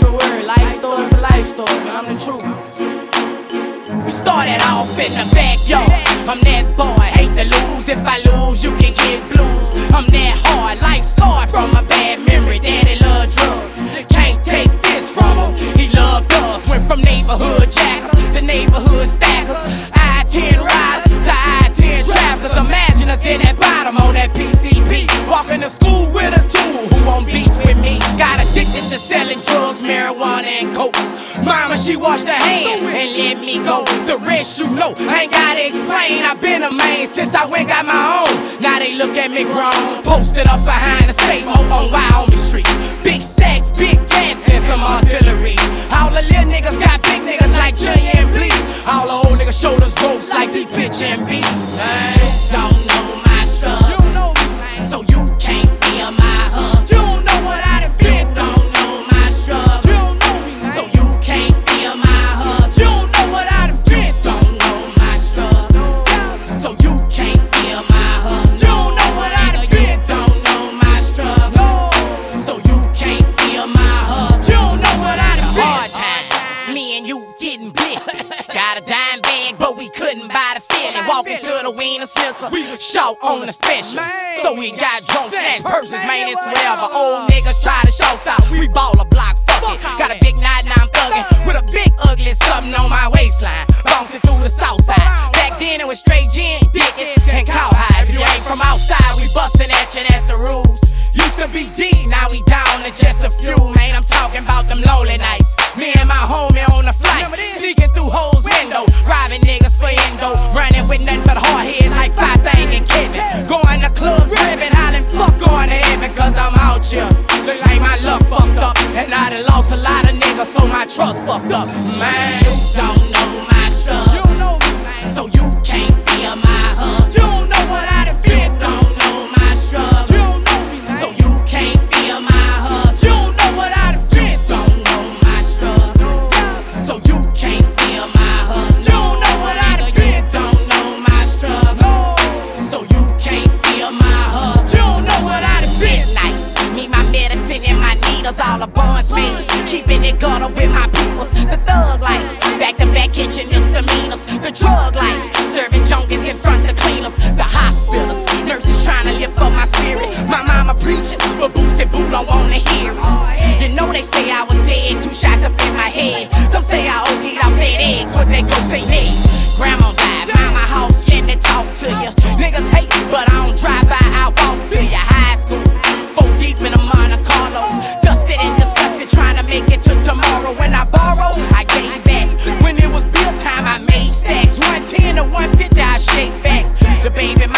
for word, life story for life story. I'm the truth. We started off in the backyard. I'm that boy, hate to lose. If I lose, you can get blues. I'm that hard, life scarred from a bad memory. Daddy loved drugs. Can't take this from him. He loved us. Went from neighborhood jacks to neighborhood stackers. I 10 rise to I 10 travelers. Imagine us in that bottom on that PCP. Walking to school with a tool who won't beef with me. Got addicted to selling marijuana and coke. Mama, she washed her hands and let me go. The rest you know, I ain't gotta explain. I've been a man since I went got my own. Now they look at me grown, posted up behind the safe on Wyoming Street. Big sex, big gas, and some artillery. All the little niggas got big niggas like Jay and Bleed. All the old niggas shoulders ropes like the bitch and beat. Don't and you getting blissed. Got a dime bag, but we couldn't buy the feeling. Walking to the Wienerschnitzel, we was short on the special. So we got drunk, snatch purses, man, it's whatever. Old niggas try to show stop, we ball a block, fuck it. Got a big knot, now I'm thugging. With a big ugly something on my waistline. Bouncing through the south side. Back then it was straight gin, dickens, and cowhides. If you ain't from outside, we bustin' at you, that's the rules. Used to be D, now we up. Man, you don't know my struggle, so you can't feel my hustle. You don't know what I done been. Don't know my struggle. So you can't feel my hustle. You don't know what I done been. Don't know my struggle. So you can't feel my hustle. You don't know what I done been. Don't know my struggle. So you can't feel my hustle. You don't know what I done been. Nice. Me, my medicine and my needles all a bonds me. Keeping it gutter with my back misdemeanors. The drug life. Serving junkets in front of cleaners. The hospitals. Nurses trying to lift up my spirit. My mama preaching, but Boo said Boo don't wanna hear it. You know they say I was dead, two shots up in my head. Some say I OD'd off dead eggs, what they gon' say next? Grandma died, mama house, let me talk to you. 150, I shake back. The baby